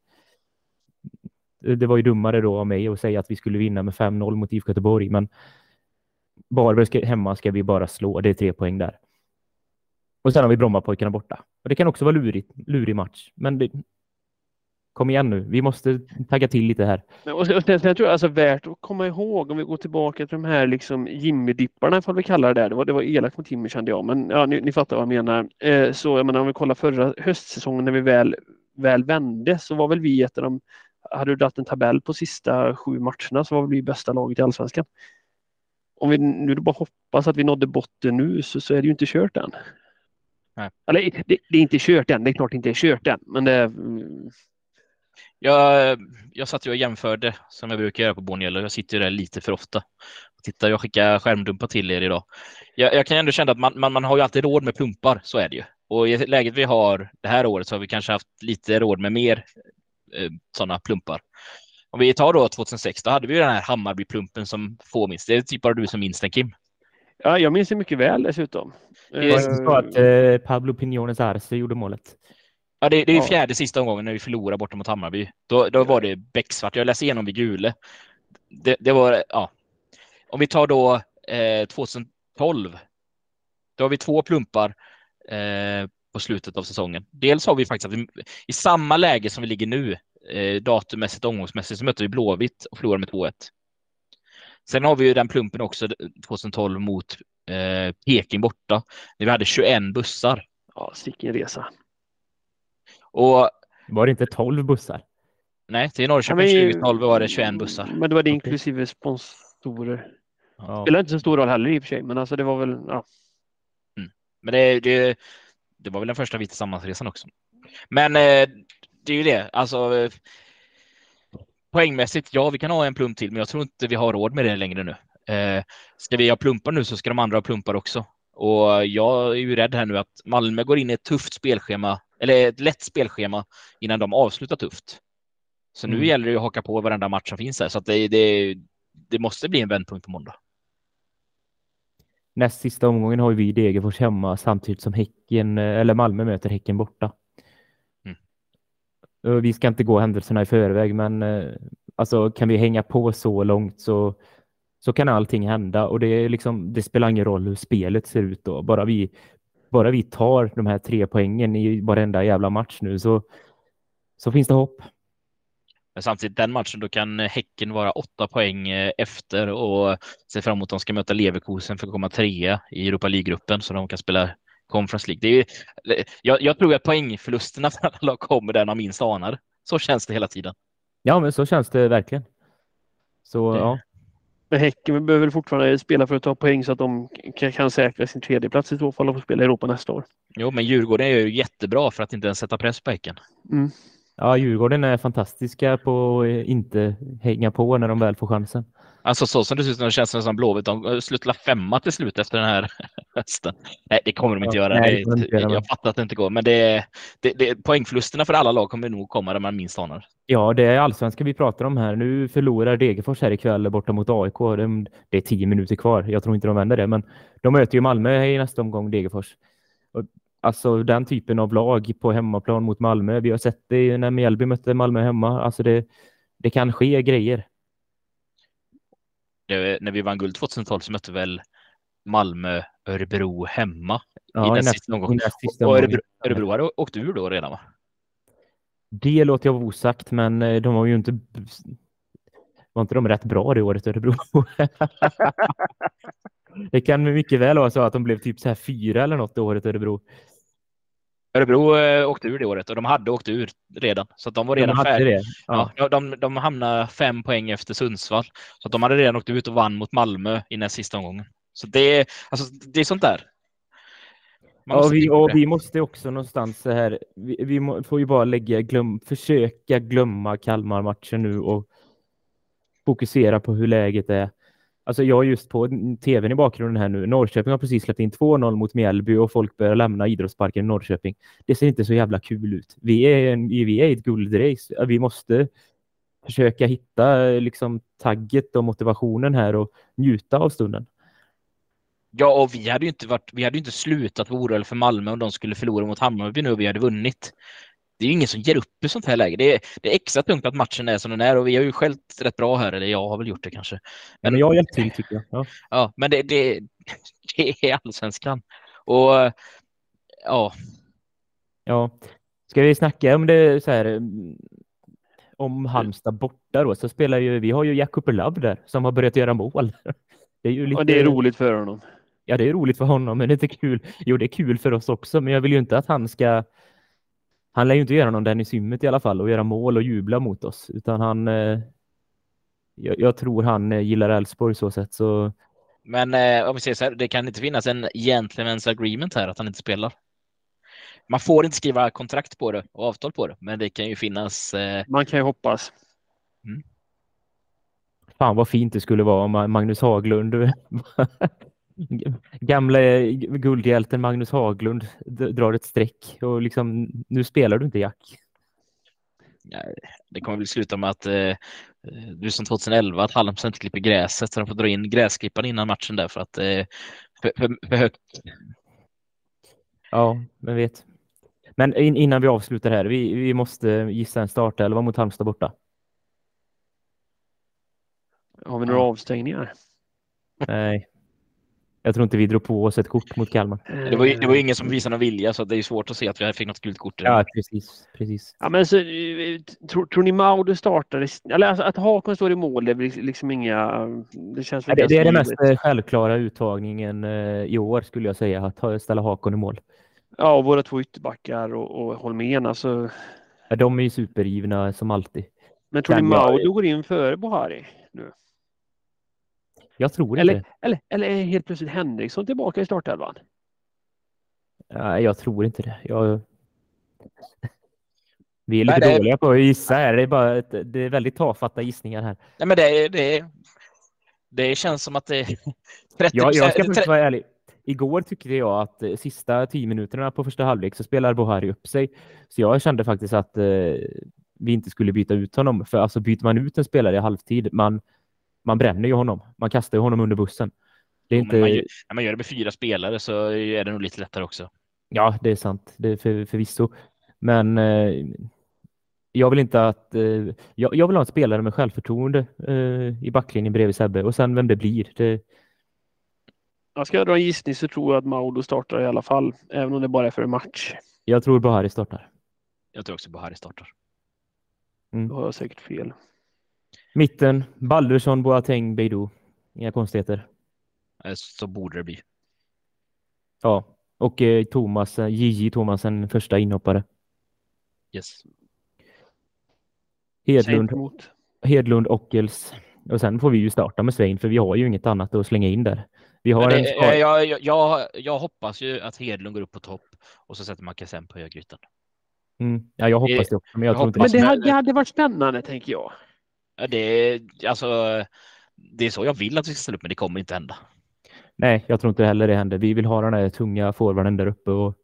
Det var ju dummare då av mig att säga att vi skulle vinna med 5-0 mot IFK Göteborg, men Varberg ska, hemma ska vi bara slå. Det är tre poäng där. Och sen har vi Brommapojkarna borta. Och det kan också vara lurigt, lurig match, men det, kom igen nu. Vi måste tagga till lite här. Och sen, och sen, sen tror jag alltså värt att komma ihåg om vi går tillbaka till de här liksom Jimmy-dipparna ifall vi kallar det där. Det var, det var elakt mot Jimmy kände jag, men ja, ni, ni fattar vad jag menar. Eh, så jag menar om vi kollar förra höstsäsongen när vi väl, väl vände så var väl vi ett av de, hade du dragit en tabell på sista sju matcherna så var vi bästa laget i allsvenskan. Om vi nu bara hoppas att vi nådde botten nu så, så är det ju inte kört än. Nej. Eller det, det är inte kört än, det är klart det inte är kört än, men det, Jag, jag satt ju och jämförde som jag brukar göra på Bornelo. Jag sitter ju där lite för ofta. Titta, jag skickar skärmdumpar till er idag. Jag, jag kan ändå känna att man, man, man har ju alltid råd med plumpar, så är det ju. Och i läget vi har det här året så har vi kanske haft lite råd med mer eh, sådana plumpar. Om vi tar då 2006, då hade vi ju den här Hammarby-plumpen som få minns. Det är typ bara du som minns den, Kim. ja, jag minns det mycket väl dessutom. Det var Eh, så att eh, Pablo Piñones Arce gjorde målet. Ja, det, det är ju fjärde sista omgången när vi förlorar borta mot Hammarby. Då, då var det becksvart. Jag läste igenom vid gule. Det, det var, ja. Om vi tar då eh, 2012. Då har vi två plumpar eh, på slutet av säsongen. Dels har vi faktiskt att vi, i samma läge som vi ligger nu, eh, datummässigt och omgångsmässigt, så mötte vi Blåvitt och förlorade med 2-1. Sen har vi ju den plumpen också 2012 mot eh, Peking borta, när vi hade 21 bussar. Ja, sicken resa. Och Var det inte 12 bussar? Nej, till Ja, Norrköping men- 2012 var det 21 bussar. Men det var det inklusive sponsorer. Ja. Spelar inte så stor roll heller i och för sig, men alltså det var väl, ja. Men det, det, det var väl den första Vita sammansresan också. Men eh, det är ju det, alltså poängmässigt, ja, vi kan ha en plump till, men jag tror inte vi har råd med det längre nu. Eh, ska vi ha plumpar nu så ska de andra ha plumpar också. Och jag är ju rädd här nu att Malmö går in i ett tufft spelschema, eller ett lätt spelschema innan de avslutar tufft. Så nu Mm. gäller det att haka på varenda match som finns här, så att det, det, det måste bli en vändpunkt på måndag. Näst sista omgången har vi Degerfors hemma samtidigt som Häcken, eh, eller Malmö möter Häcken borta. Mm. Och Vi ska inte gå händelserna i förväg, men eh, alltså kan vi hänga på så långt så, så kan allting hända och det, är liksom, det spelar ingen roll hur spelet ser ut då. Bara vi, bara vi tar de här tre poängen i varenda jävla match nu så, så finns det hopp. Men samtidigt den matchen, då kan Häcken vara åtta poäng eh, efter och se fram emot att de ska möta Leverkusen för att komma trea i Europa League-gruppen så de kan spela Conference League. Det är, ju- jag, jag tror att poängförlusterna för alla lag kommer där man minst anar. Så känns det hela tiden. Ja, men så känns det verkligen. Så Det- ja, Men Häcken behöver väl fortfarande spela för att ta poäng så att de kan, kan säkra sin tredje plats i så fall och få spela i Europa nästa år. Jo, men Djurgården är ju jättebra för att inte ens sätta press på Häcken. Mm. ja, Djurgården är fantastiska på att inte hänga på när de väl får chansen. Alltså så som det ser ut nu känns det som Blåvitt. De slutade femma till slut efter den här hösten. Nej, det kommer de inte Ja, göra. nej, det inte jag fattar att det inte går, men det, det, det, poängförlusterna för alla lag kommer nog komma där man minst anar. Ja, det är allsvenskan vi pratar om här. Nu förlorar Degerfors här ikväll borta mot AIK. Det- Det är tio minuter kvar. Jag tror inte de vänder det, men de möter ju Malmö i nästa omgång, Degerfors. Alltså den typen av lag på hemmaplan mot Malmö. Vi har sett det när Mjällby mötte Malmö hemma. Alltså det, det kan ske grejer. Det, när vi vann guld 2012 så mötte väl Malmö Örebro hemma Ja, i i nästa näst- sista Och. Örebro, Örebro hade åkt ur då redan va? Det låter jag vara osagt, men eh, de var ju inte... Var inte de rätt bra det året, Örebro? det kan mycket väl vara så att de blev typ så här fyra eller något det året, Örebro. Örebro eh, åkte ur det året och de hade åkt ur redan. Så de var redan de färdiga. Ja. Ja, de, de hamnade fem poäng efter Sundsvall. Så de hade redan åkt ut och vann mot Malmö i näst sista omgången. Så det, är- alltså, det är sånt där. Ja, vi, och vi måste också någonstans så här, vi, vi må, får ju bara lägga, glöm, försöka glömma Kalmar-matchen nu och fokusera på hur läget är. Alltså jag är just på tvn i bakgrunden här nu. Norrköping har precis släppt in 2-0 mot Mjällby och folk börjar lämna idrottsparken i Norrköping. Det ser inte så jävla kul ut. Vi är, en, vi är i ett guldrace. Vi måste försöka hitta liksom tagget och motivationen här och njuta av stunden. Ja, och vi hade ju inte, varit, vi hade ju inte slutat vara oroliga för Malmö om de skulle förlora mot Hammarby nu och vi hade vunnit. Det är ju ingen som ger upp i sånt här läge. Det är, det är extra tungt att matchen är som den är och vi har ju skällt rätt bra här, eller jag har väl gjort det kanske. Men jag har hjälpt till tycker jag. Ja. Ja, men det, det, det är allsvenskan. Och ja, Ja, ska vi snacka om det så här om Halmstad borta då så spelar ju vi har ju Jakob Love där som har börjat göra mål. Det är ju lite Och det är roligt för honom. Ja, det är roligt för honom, men det är inte kul. Jo, det är kul för oss också, men jag vill ju inte att han ska Han lär ju inte göra någon Dennis Hymmet i alla fall och göra mål och jubla mot oss, utan han eh, jag, jag tror han eh, gillar Elfsborg så sätt så men eh, om vi säger så här, det kan inte finnas en gentleman's agreement här att han inte spelar. Man får inte skriva kontrakt på det och avtal på det, men det kan ju finnas. Eh, Man kan ju hoppas. Fan vad fint det skulle vara om Magnus Haglund gamla eh, guldhjälten Magnus Haglund drar ett streck och liksom nu spelar du inte Jack. det kommer väl sluta med att eh, du som 2011 att Halmstad inte klipper gräset så de får dra in gräsklipparen innan matchen där för att eh, för, för, för högt. Ja, men vet. Men in, innan vi avslutar här, vi, vi måste gissa en startelva mot Halmstad borta. Har vi några avstängningar? Nej. Jag tror inte vi drog på oss ett kort mot Kalmar. Det var, ju, det var ju ingen som visade någon vilja så det är svårt att se att vi fick något gult kort. Ja, precis. precis. Ja, men så, tror, tror ni Maudo startar? Eller alltså, att Hakon står i mål, det är liksom inga... Det känns Ja, Det, det är den mest eh, självklara uttagningen eh, i år skulle jag säga, att ställa Hakon i mål. Ja, och våra två ytterbackar och, och Holmén. Alltså. Ja, De är ju supergivna som alltid. Men tror ni Maudo går in före Bohari? Jag tror Eller, inte. eller, eller är helt plötsligt Henriksson tillbaka i startelvan? Nej, jag tror inte det. Jag... Vi är Nej, lite det- dåliga på att gissa här. Det är, bara ett, det är väldigt tafatta gissningar här. Nej, men det, det, det känns som att det 30 Jag, jag ska faktiskt vara ärlig. Igår tyckte jag att eh, sista tio minuterna på första halvlek så spelar Bohari upp sig. Så jag kände faktiskt att eh, vi inte skulle byta ut honom. För alltså byter man ut en spelare i halvtid, man, man bränner ju honom. Man kastar ju honom under bussen. Det är Jo, inte... man gör, när man gör det med fyra spelare så är det nog lite lättare också. Ja, det är sant. Det är för, förvisso. Men eh, jag vill inte att... Eh, jag, jag vill ha en spelare med självförtroende eh, i backlinjen bredvid Sebbe. Och sen vem det blir. Det, Jag ska dra en gissning så tror jag att Maudo startar i alla fall. Även om det bara är för en match. jag tror Bohari startar. Jag tror också Bahari startar. Då har jag säkert fel. Mitten, Baldursson, Boateng, Beidou. Inga konstigheter. Eh, Så borde det bli. Ja, och eh, Thomas, eh, JJ Thomasen, första inhoppare. Yes. Hedlund. Hedlund, Ockels. Och sen får vi ju starta med Svein, för vi har ju inget annat att slänga in där. Vi har en det, eh, jag, jag, jag, jag hoppas ju att Hedlund går upp på topp och så sätter man Kassem på högerytan. mm, Ja, jag hoppas det också, men jag, jag tror inte Men det. det men- hade, det hade varit spännande tänker jag. Det, är- alltså, det är så jag vill att vi ska ställa upp, men det kommer inte hända. Nej, jag tror inte heller det händer. Vi vill ha den där tunga forwarden där uppe och,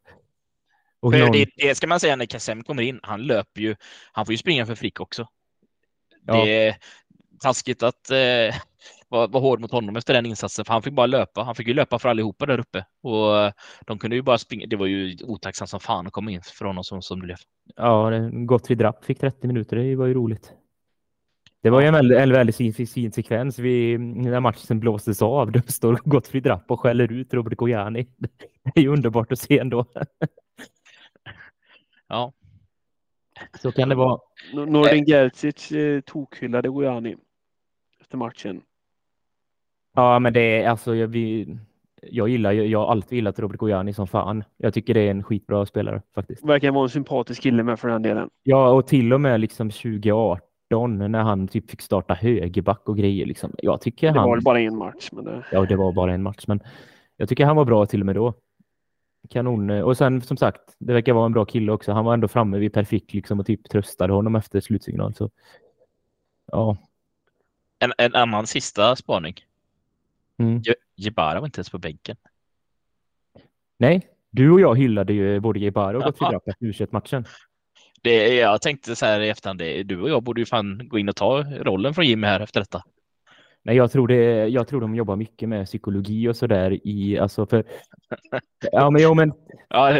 någon, det, det ska man säga när Kassem kommer in. Han löper ju. Han får ju springa för Frick också. Ja. Det är taskigt att eh, vara, vara hård mot honom efter den insatsen, för han fick bara löpa. Han fick ju löpa för allihopa där uppe och de kunde ju bara springa. Det var ju otacksamt som fan att komma in för honom som, som blev. ja, Gottfried Rapp fick 30 minuter. Det var ju roligt. Det var ju en väldigt, en väldigt fin, fin sekvens vid, när matchen blåstes av. Då står Gottfrid Rapp och skäller ut Robert Gojani. Det är ju underbart att se ändå. Ja. Så kan det vara. Nordin Gerzic eh, tokhyllade Gojani efter matchen. Ja, men det är alltså, jag, vi, jag gillar jag har alltid gillat Robert Gojani som fan. Jag tycker det är en skitbra spelare faktiskt. Verkar vara en sympatisk kille med för den delen. Ja, och till och med liksom 2018 när han typ fick starta högerback och grejer. Liksom. Jag tycker det han... var bara en match. Men det... Ja, det var bara en match, men jag tycker han var bra till och med då. Kanon. Och sen som sagt, det verkar vara en bra kille också. Han var ändå framme vid perfekt liksom och typ tröstade honom efter slutsignal. Så ja. En, en annan sista spaning. Mm. Jebara var inte ens på bänken. Nej, du och jag hyllade ju både Jebara och Gottfried Rapp efter matchen det, jag tänkte så här i efterhand, det, du och jag borde ju fan gå in och ta rollen från Jimmy här efter detta. Nej, jag tror, det, jag tror de jobbar mycket med psykologi och sådär i, alltså för... Ja, men jo, men... Ja,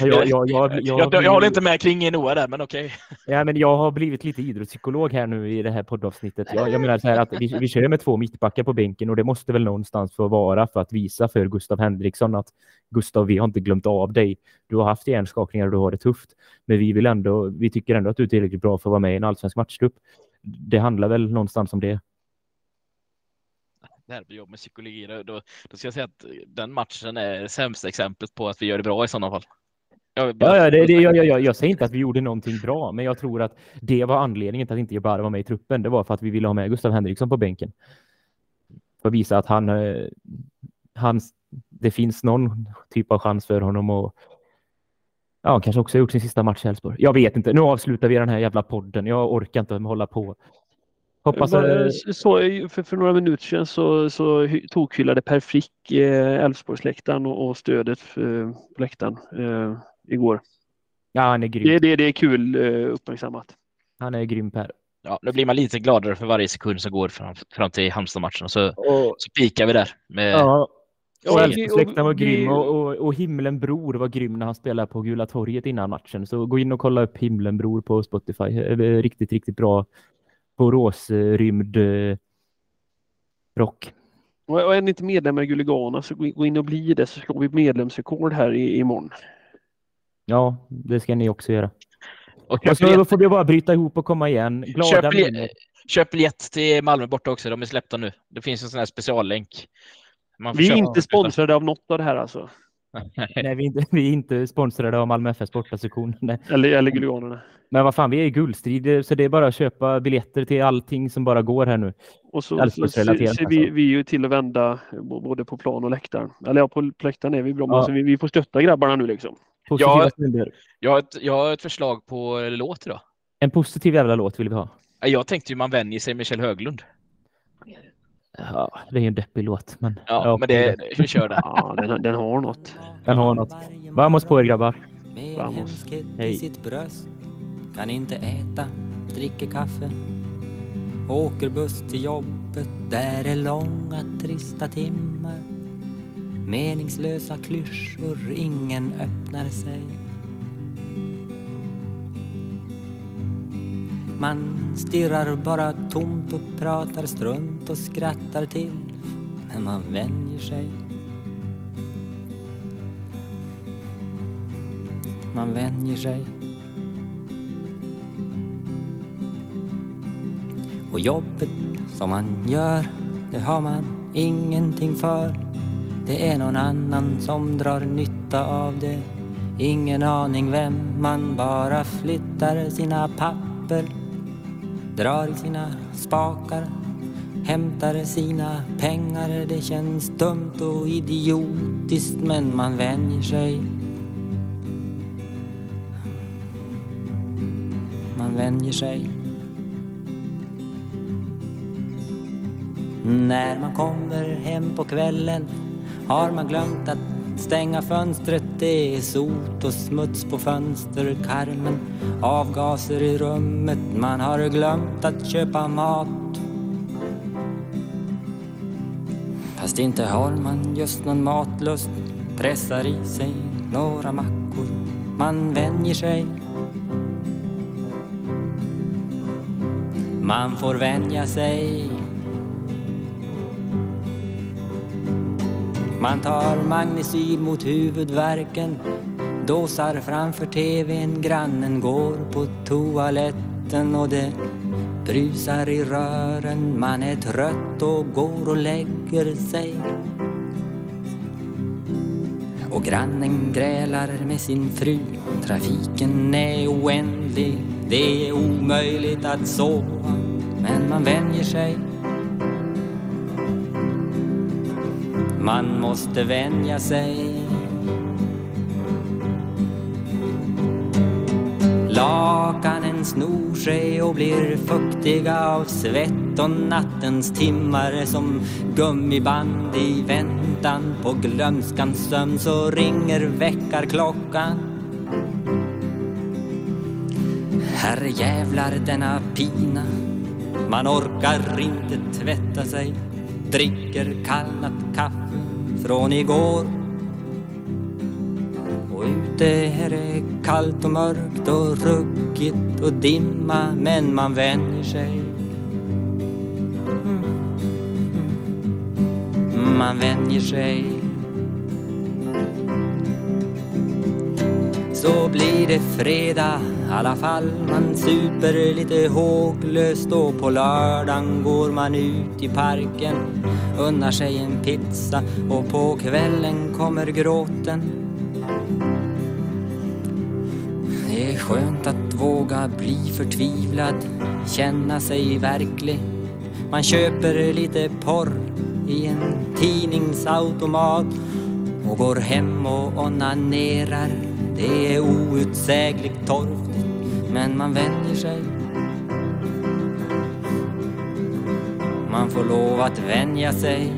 jag, jag, jag, jag, håller inte med kring Noah där, men okej. Ja, men jag har blivit lite idrottspsykolog här nu i det här poddavsnittet. Jag, jag menar så här att vi, vi kör med två mittbackar på bänken och det måste väl någonstans få vara för att visa för Gustav Henriksson att Gustav, vi har inte glömt av dig. Du har haft hjärnskakningar och du har det tufft. Men vi vill ändå, vi tycker ändå att du är tillräckligt bra för att vara med i en allsvensk matchtrupp. Det handlar väl någonstans om det det här jobb med psykologi, då, då ska jag säga att den matchen är sämsta exemplet på att vi gör det bra i sådana fall. Jag, bara... ja, det, det, jag, jag, jag, säger inte att vi gjorde någonting bra, men jag tror att det var anledningen till att inte bara var med i truppen. Det var för att vi ville ha med Gustav Henriksson på bänken. För att visa att han, eh, han, det finns någon typ av chans för honom och ja, han kanske också har gjort sin sista match i Elfsborg. Jag vet inte. Nu avslutar vi den här jävla podden. Jag orkar inte hålla på. Hoppas att... så, för, för några minuter sedan så, så tokhyllade Per Frick eh, Elfsborgsläktaren och, och stödet för, på läktaren eh, igår. Ja, han är grym. Det, det, det är kul eh, uppmärksammat. Han är grym Per. Ja, nu blir man lite gladare för varje sekund som går fram, fram till Halmstad-matchen och så, och, så pikar vi där. Med... Ja, och Elfsborgsläktaren var grym och, och, och Himlen Bror var grym när han spelade på Gula torget innan matchen. Så gå in och kolla upp Himlen Bror på Spotify. Riktigt, riktigt bra Borås-rymd eh, rock. Och är ni inte medlemmar i Guligana så gå in och bli det så slår vi medlemsrekord här i, imorgon. Ja, det ska ni också göra. Och, och så får vi bara bryta ihop och komma igen. Glada köp, biljett, köp biljett till Malmö borta också. De är släppta nu. Det finns en sån här speciallänk. vi är inte sponsrade av något av det här alltså. Nej, vi är, inte, vi är inte sponsrade av Malmö FF bortasektion. Eller, eller Guliganerna. Men vad fan, vi är i guldstrid, så det är bara att köpa biljetter till allting som bara går här nu. Och så, ser vi, vi ju till att vända både på plan och läktaren. Eller ja, på läktaren är vi bra, ja. men vi, vi får stötta grabbarna nu liksom. Jag, jag, har ett, jag har ett förslag på låt idag. En positiv jävla låt vill vi ha. Jag tänkte ju Man vänjer sig med Kjell Höglund. Ja, det är ju en deppig låt. Men, ja, ja men det, vi kör den. Ja, den, den har något. Den har något. Vamos på er grabbar. Vamos. Hej. Kan inte äta, dricker kaffe. Åker buss till jobbet, där är långa trista timmar. Meningslösa klyschor, ingen öppnar sig. Man stirrar bara tomt och pratar strunt och skrattar till. Men man vänjer sig. Man vänjer sig. Och jobbet som man gör, det har man ingenting för. Det är någon annan som drar nytta av det. Ingen aning vem, man bara flyttar sina papper drar i sina spakar, hämtar sina pengar. Det känns dumt och idiotiskt men man vänjer sig. Man vänjer sig. När man kommer hem på kvällen har man glömt att stänga fönstret. Det är sot och smuts på fönsterkarmen. Avgaser i rummet. Man har glömt att köpa mat. Fast inte har man just någon matlust. Pressar i sig några mackor. Man vänjer sig. Man får vänja sig Man tar magnecyl mot huvudvärken Dåsar framför tvn, grannen går på toaletten och det brusar i rören. Man är trött och går och lägger sig. Och grannen grälar med sin fru. Trafiken är oändlig, det är omöjligt att sova. Men man vänjer sig. Man måste vänja sig. Lakanen snor sig och blir fuktiga av svett och nattens timmar är som gummiband i väntan på glömskans sömn så ringer väckarklockan. Herre jävlar denna pina, man orkar inte tvätta sig, dricker kallnat kaffe från igår och ute är det kallt och mörkt och ruggigt och dimma men man vänjer sig. Mm. Mm. Man vänjer sig. Så blir det fredag alla fall. Man super lite håglöst och på lördagen går man ut i parken unnar sig en pizza och på kvällen kommer gråten det är skönt att våga bli förtvivlad, känna sig verklig. Man köper lite porr i en tidningsautomat och går hem och onanerar. Det är outsägligt torrt men man vänjer sig. Man får lov att vänja sig